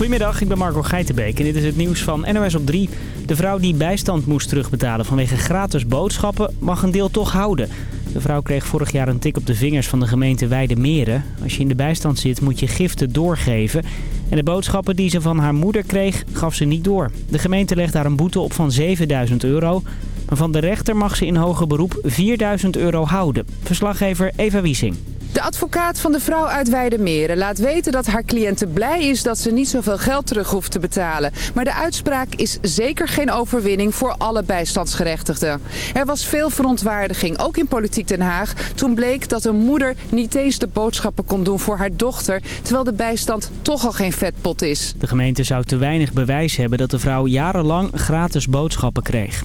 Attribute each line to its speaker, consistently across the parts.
Speaker 1: Goedemiddag, ik ben Marco Geitenbeek en dit is het nieuws van NOS op 3. De vrouw die bijstand moest terugbetalen vanwege gratis boodschappen mag een deel toch houden. De vrouw kreeg vorig jaar een tik op de vingers van de gemeente Weidemeren. Als je in de bijstand zit moet je giften doorgeven. En de boodschappen die ze van haar moeder kreeg gaf ze niet door. De gemeente legt daar een boete op van 7000 euro. Maar van de rechter mag ze in hoger beroep 4000 euro houden. Verslaggever Eva Wiesing.
Speaker 2: De advocaat van de vrouw uit Weidemeren laat weten dat haar cliënte blij is dat ze niet zoveel geld terug hoeft te betalen. Maar de uitspraak is zeker geen overwinning voor alle bijstandsgerechtigden. Er was veel verontwaardiging, ook in Politiek Den Haag, toen bleek dat een moeder niet eens de boodschappen kon doen voor haar dochter, terwijl de bijstand toch al geen vetpot is.
Speaker 1: De gemeente zou te weinig bewijs hebben dat de vrouw jarenlang gratis boodschappen kreeg.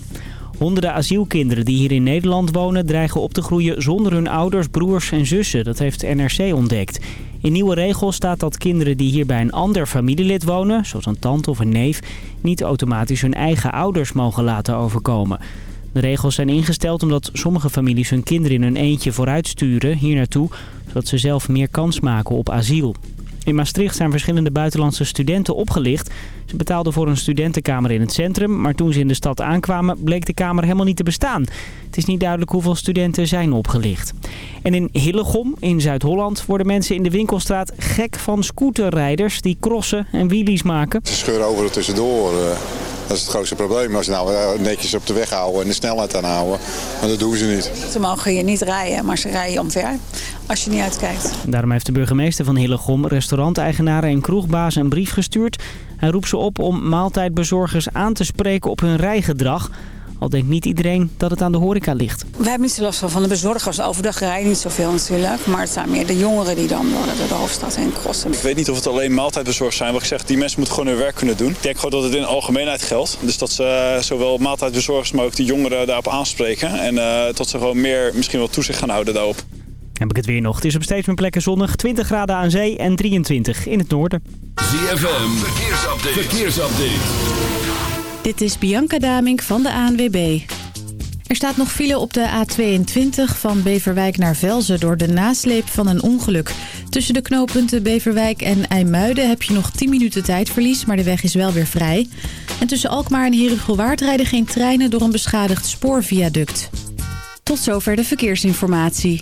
Speaker 1: Honderden asielkinderen die hier in Nederland wonen dreigen op te groeien zonder hun ouders, broers en zussen. Dat heeft NRC ontdekt. In nieuwe regels staat dat kinderen die hier bij een ander familielid wonen, zoals een tante of een neef, niet automatisch hun eigen ouders mogen laten overkomen. De regels zijn ingesteld omdat sommige families hun kinderen in hun eentje vooruitsturen hier naartoe, zodat ze zelf meer kans maken op asiel. In Maastricht zijn verschillende buitenlandse studenten opgelicht. Ze betaalden voor een studentenkamer in het centrum, maar toen ze in de stad aankwamen bleek de kamer helemaal niet te bestaan. Het is niet duidelijk hoeveel studenten zijn opgelicht. En in Hillegom, in Zuid-Holland, worden mensen in de winkelstraat gek van scooterrijders die crossen en wheelies maken.
Speaker 3: Ze scheuren overal tussendoor. eh. Dat is het grootste probleem. Als ze nou eh, netjes op de weg houden en de snelheid aanhouden. Maar dat doen ze niet.
Speaker 4: Ze mogen hier niet rijden, maar ze rijden omver als je niet uitkijkt.
Speaker 1: Daarom heeft de burgemeester van Hillegom restauranteigenaren en kroegbazen een brief gestuurd. Hij roept ze op om maaltijdbezorgers aan te spreken op hun rijgedrag. Al denkt niet iedereen dat het aan de horeca ligt.
Speaker 4: We hebben niet zo last van, de bezorgers. Overdag rijden niet zoveel natuurlijk. Maar het zijn meer de jongeren die dan door de hoofdstad heen crossen.
Speaker 5: Ik weet niet of het alleen maaltijdbezorgers zijn. Wat ik zeg, die mensen moeten gewoon hun werk kunnen doen. Ik denk gewoon dat het in de algemeenheid geldt. Dus dat ze eh, zowel maaltijdbezorgers, maar ook de jongeren daarop aanspreken. En eh, dat ze gewoon meer misschien wel toezicht gaan houden daarop.
Speaker 1: Heb ik het weer nog. Het is op steeds meer plekken zonnig. 20 graden aan zee en 23 in het noorden.
Speaker 6: ZFM, verkeersupdate. verkeersupdate.
Speaker 7: Dit is Bianca Damink van de ANWB. Er staat nog file op de A22 van Beverwijk naar Velzen door de nasleep van een ongeluk. Tussen de knooppunten Beverwijk en IJmuiden heb je nog 10 minuten tijdverlies, maar de weg is wel weer vrij. En tussen Alkmaar en Herugelwaard rijden geen treinen door een beschadigd spoorviaduct. Tot zover de verkeersinformatie.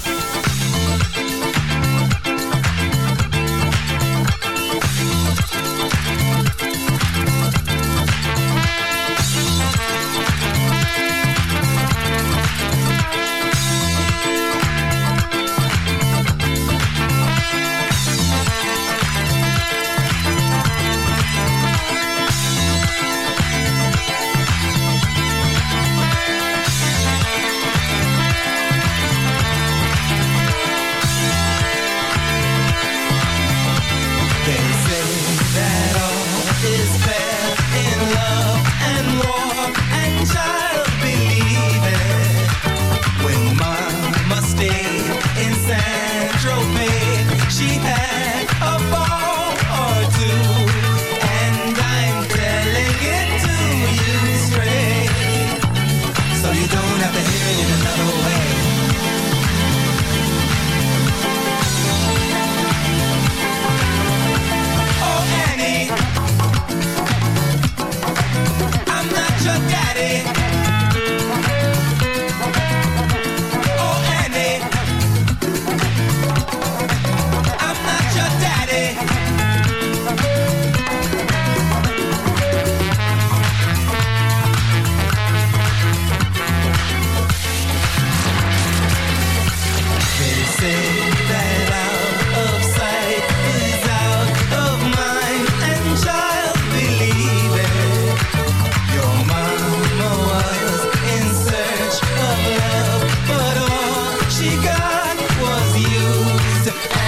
Speaker 8: Yeah.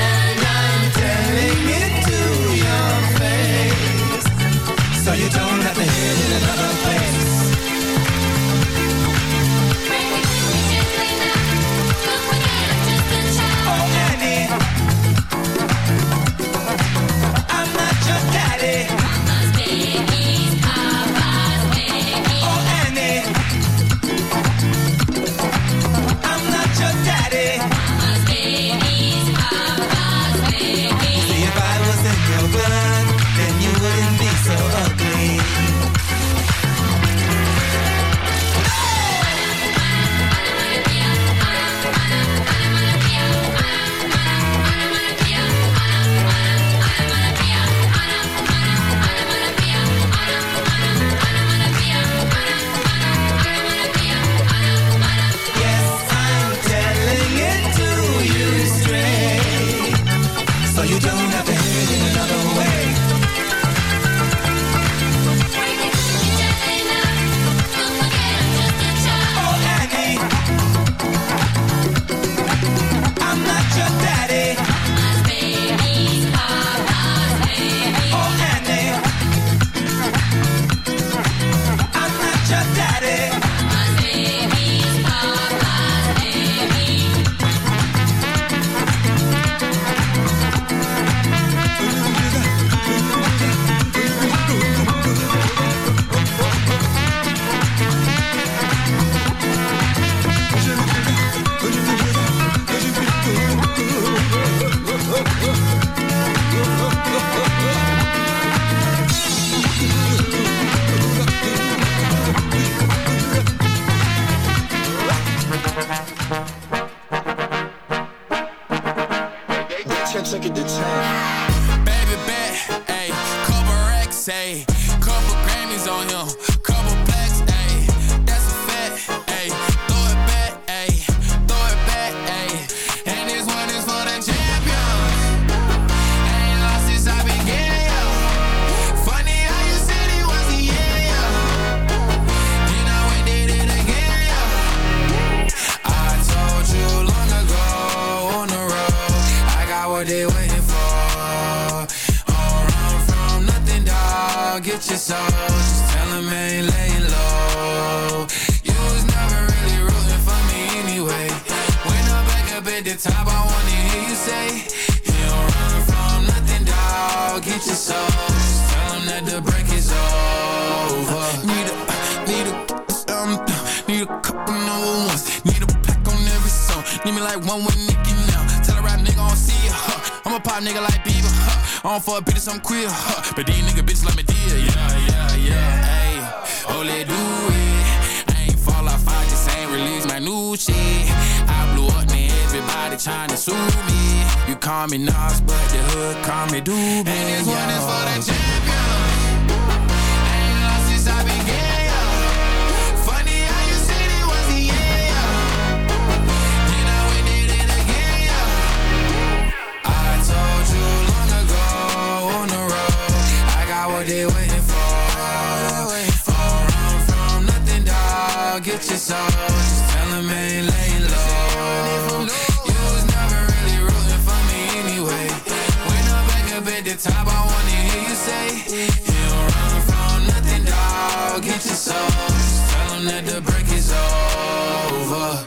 Speaker 8: That the break is over.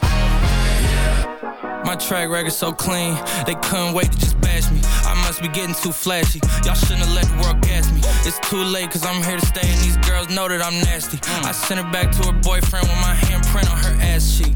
Speaker 8: My track record so clean, they couldn't wait to just bash me. I must be getting too flashy. Y'all shouldn't have let the world gas me. It's too late, cause I'm here to stay, and these girls know that I'm nasty. I sent her back to her boyfriend with my handprint on her ass cheek.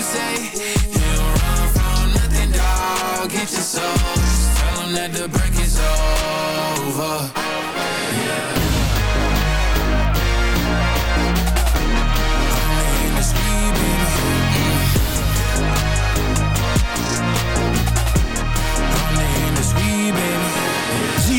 Speaker 8: you say, You don't run from nothing, dog. Get your soul, just tell that the break is over.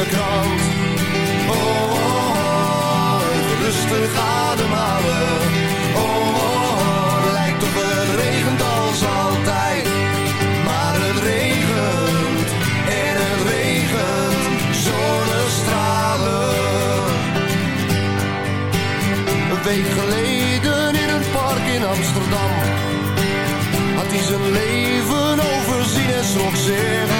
Speaker 9: Oh, oh, oh rustig ademhalen. Oh, oh, lijkt op het regent als altijd. Maar het regent en het regent zonnestralen. Een week geleden in een park in Amsterdam Had hij zijn leven overzien en schrok zich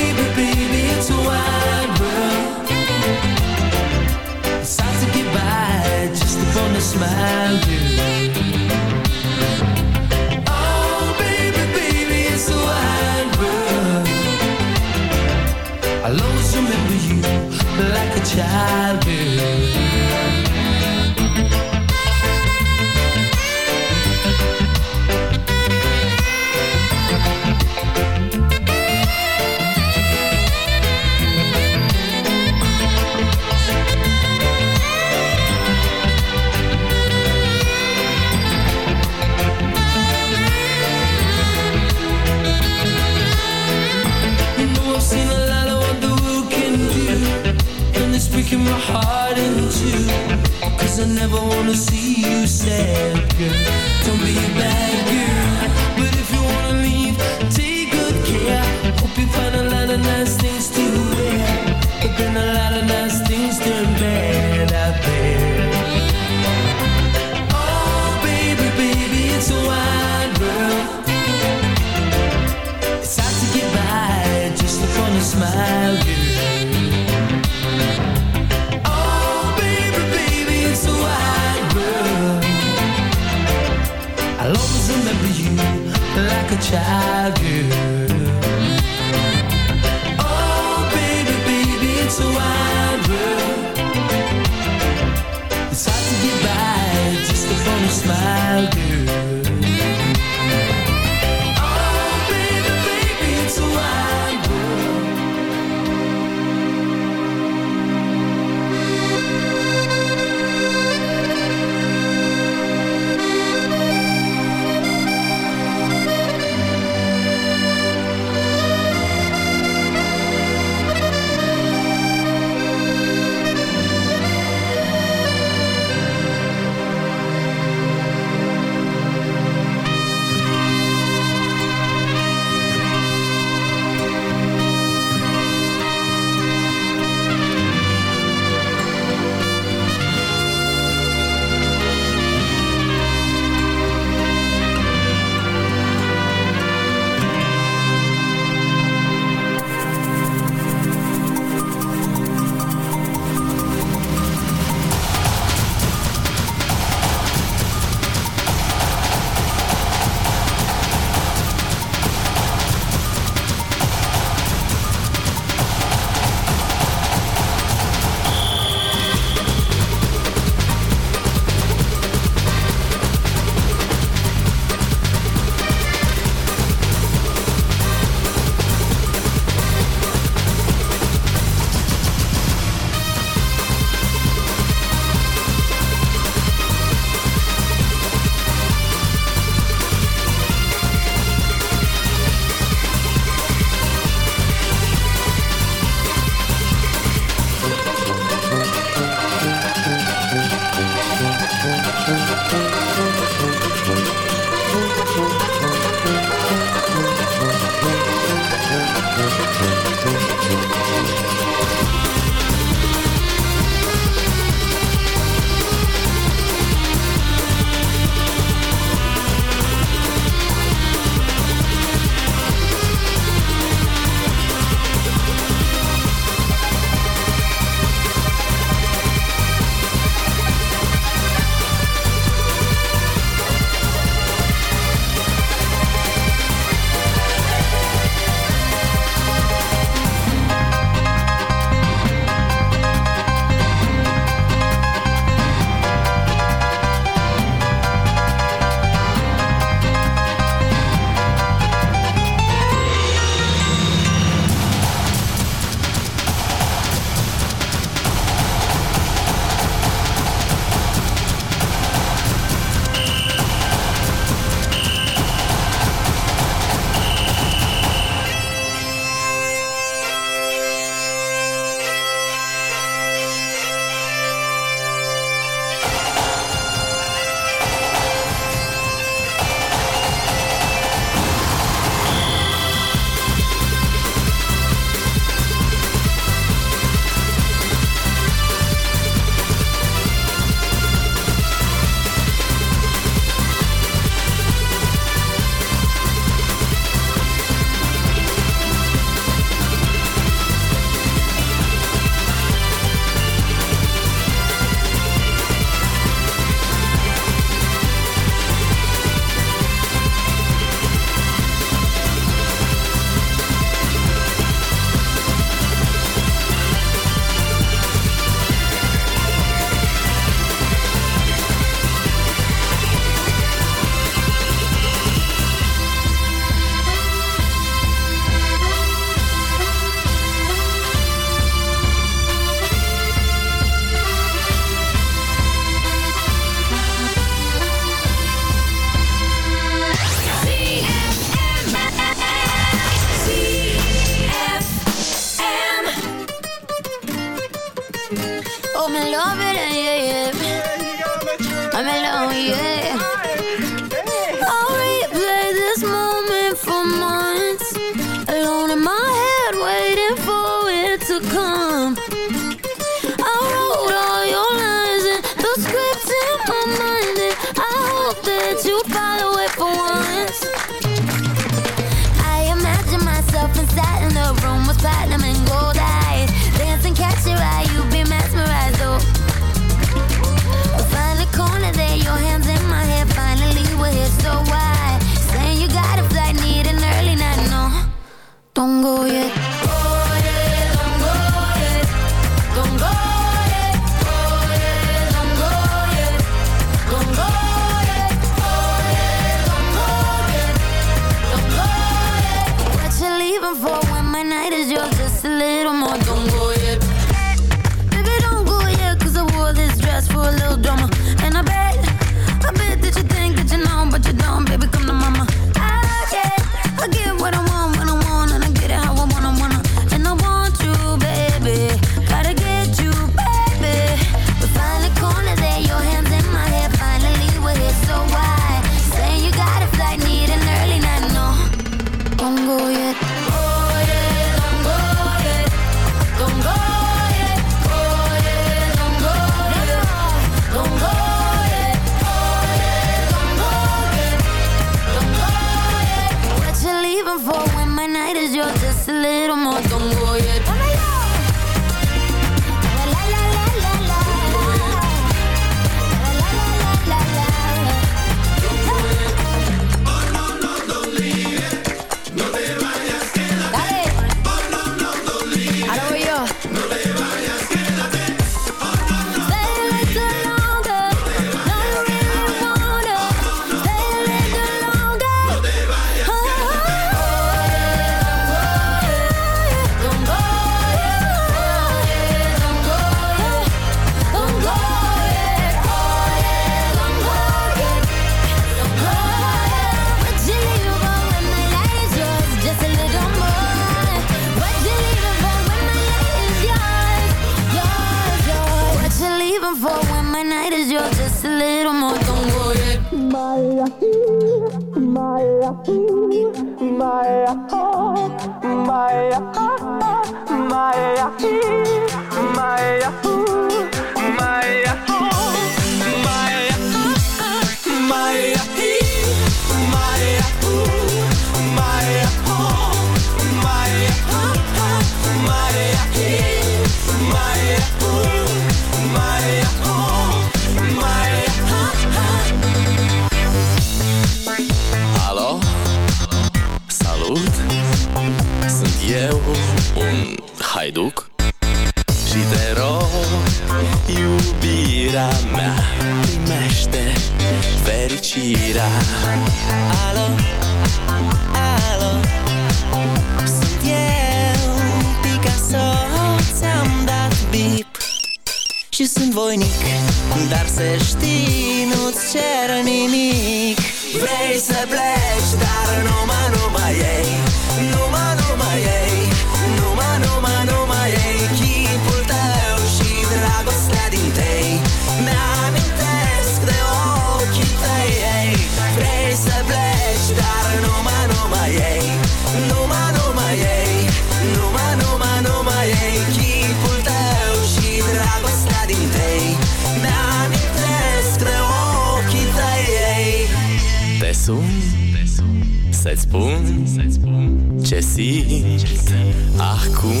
Speaker 10: sun Să-ți spun ce simt acum.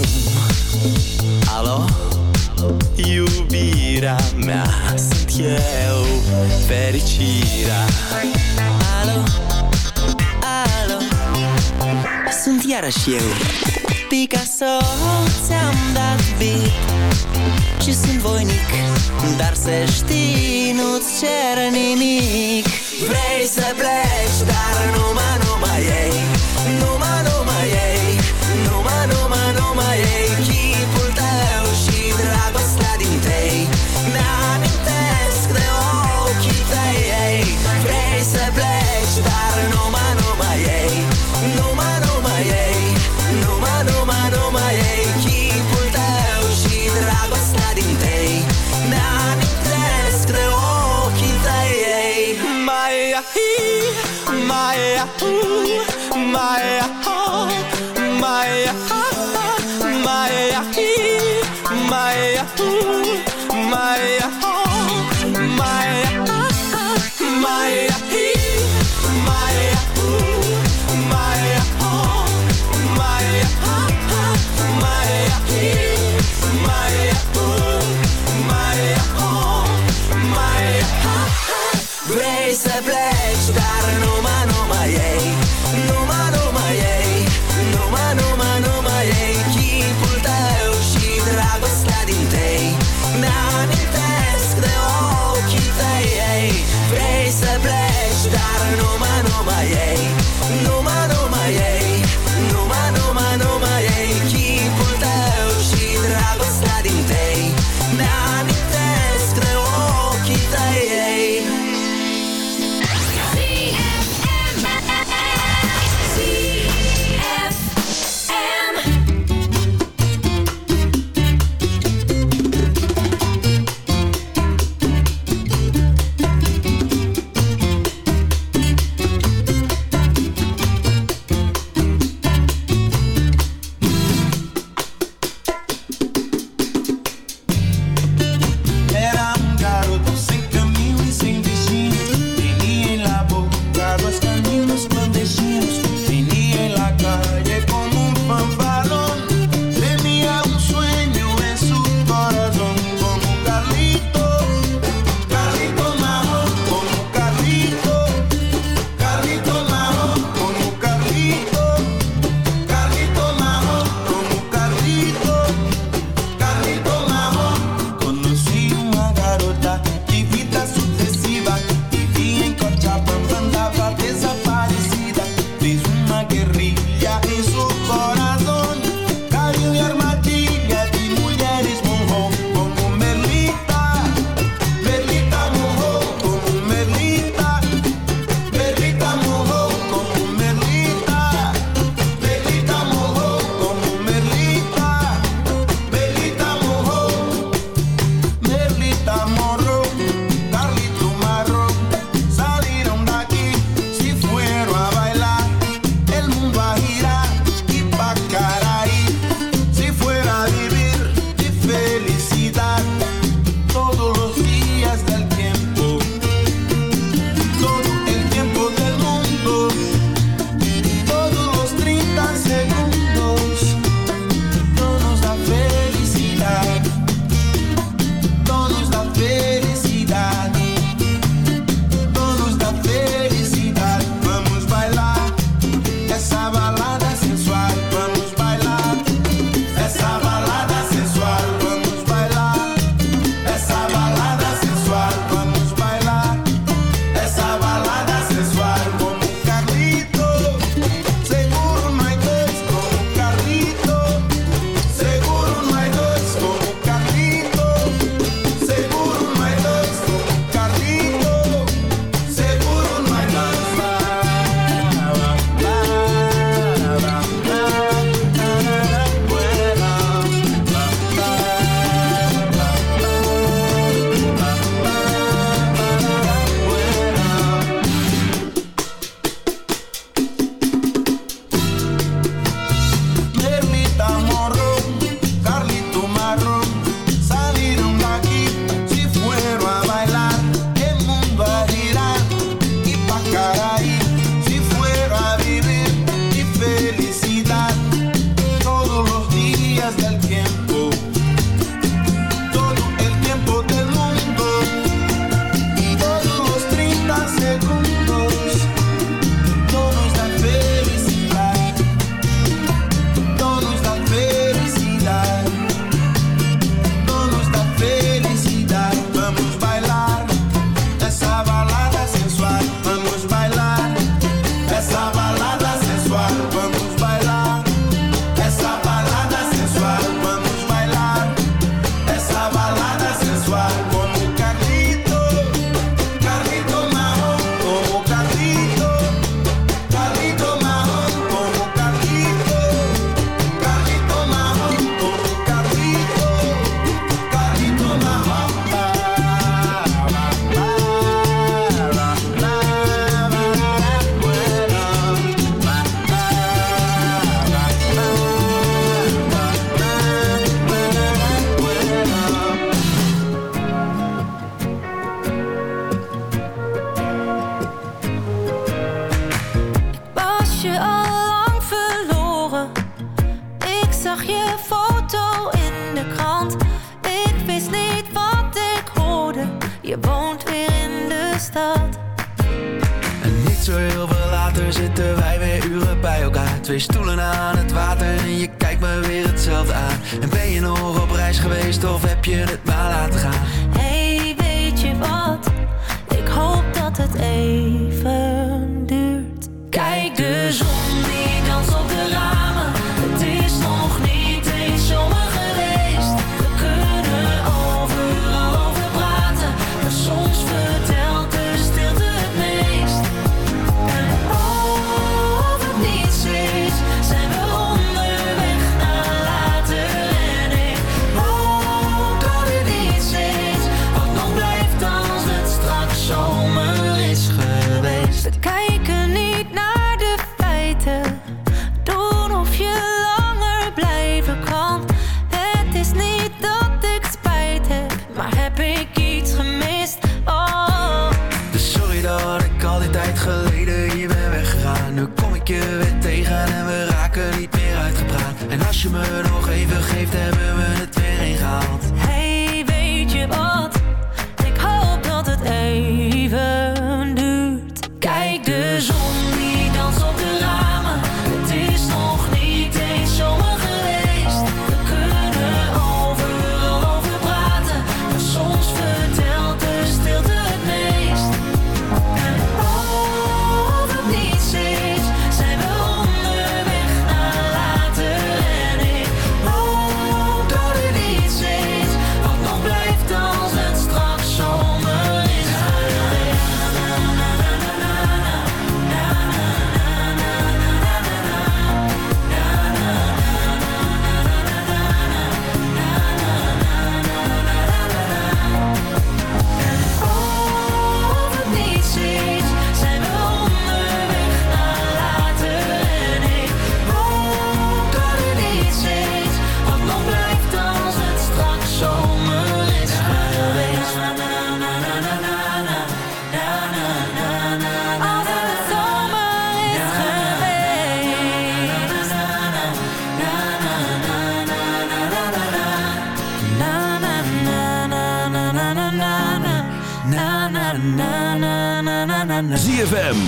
Speaker 10: Alo, iubirea mea Sunt eu, fericirea. Alo, alo? Sunt iarăși eu. Picasso, ți-am dat beat și sunt voinic Dar să știi, nu-ți cer nimic. Vrei să pleci, dar nu numai, numai ei.
Speaker 11: Nu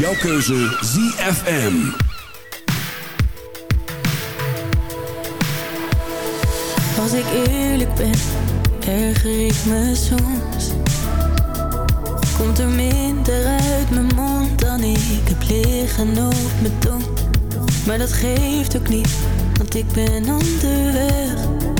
Speaker 12: Jouw keuze ZFM.
Speaker 13: Als ik eerlijk ben, erger ik me soms. Komt er minder uit mijn mond dan ik heb liggen op mijn tong. Maar dat geeft ook niet, want ik ben onderweg.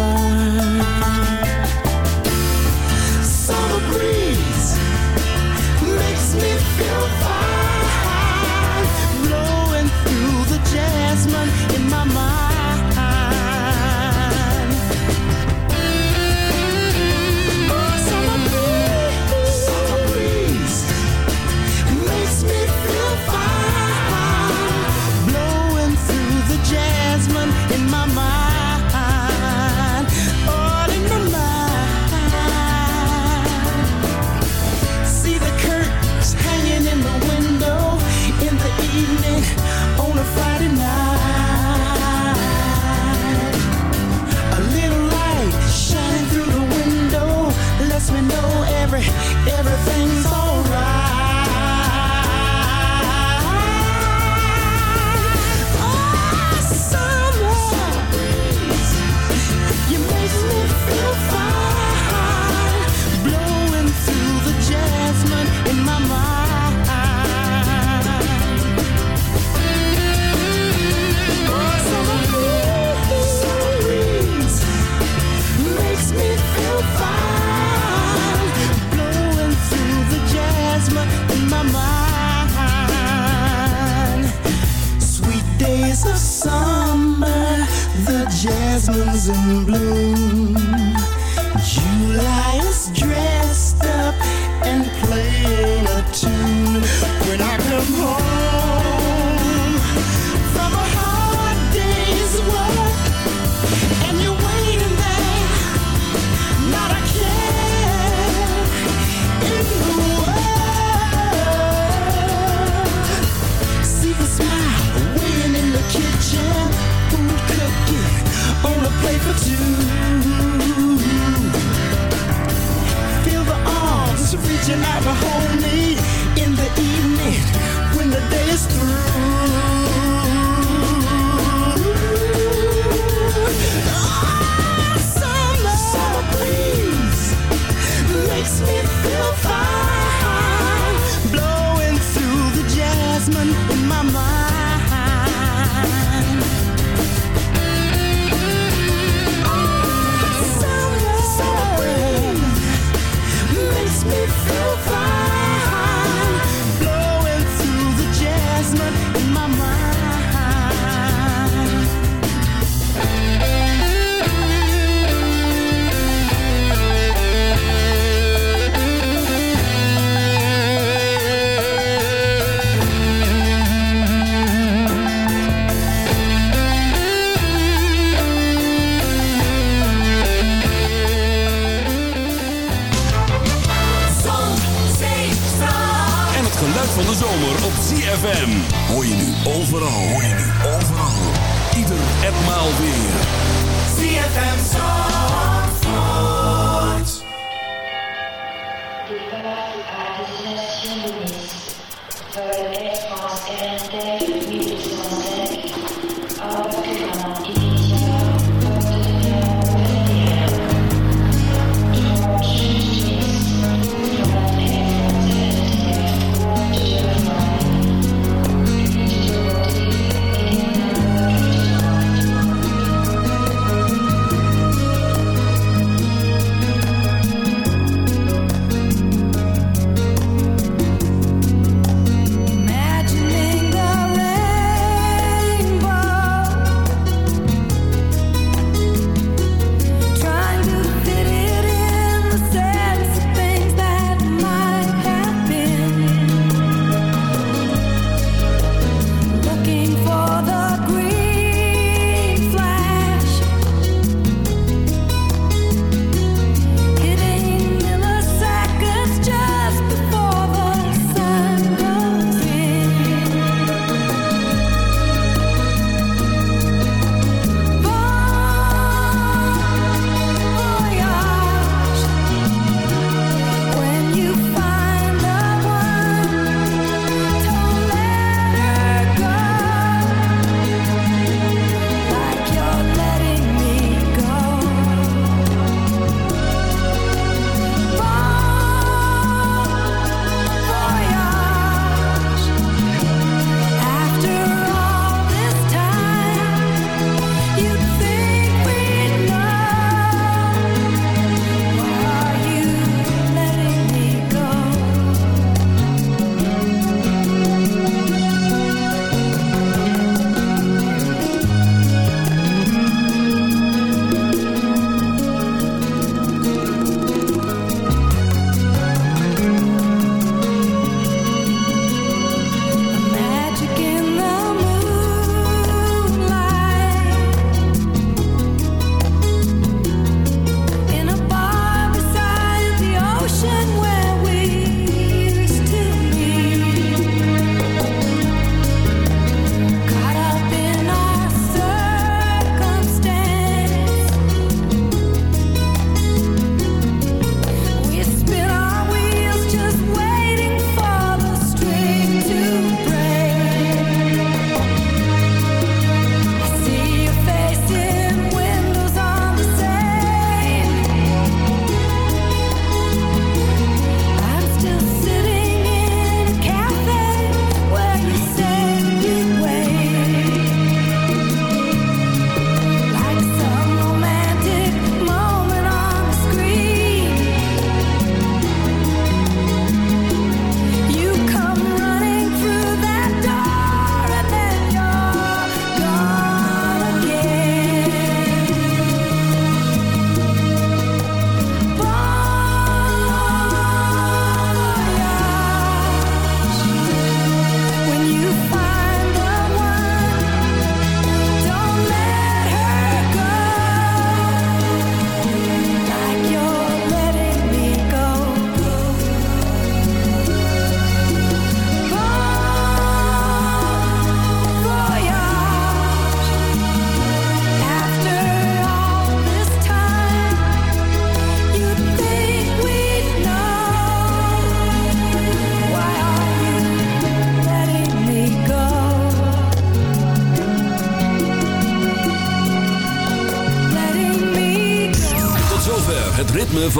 Speaker 12: why.
Speaker 14: blue.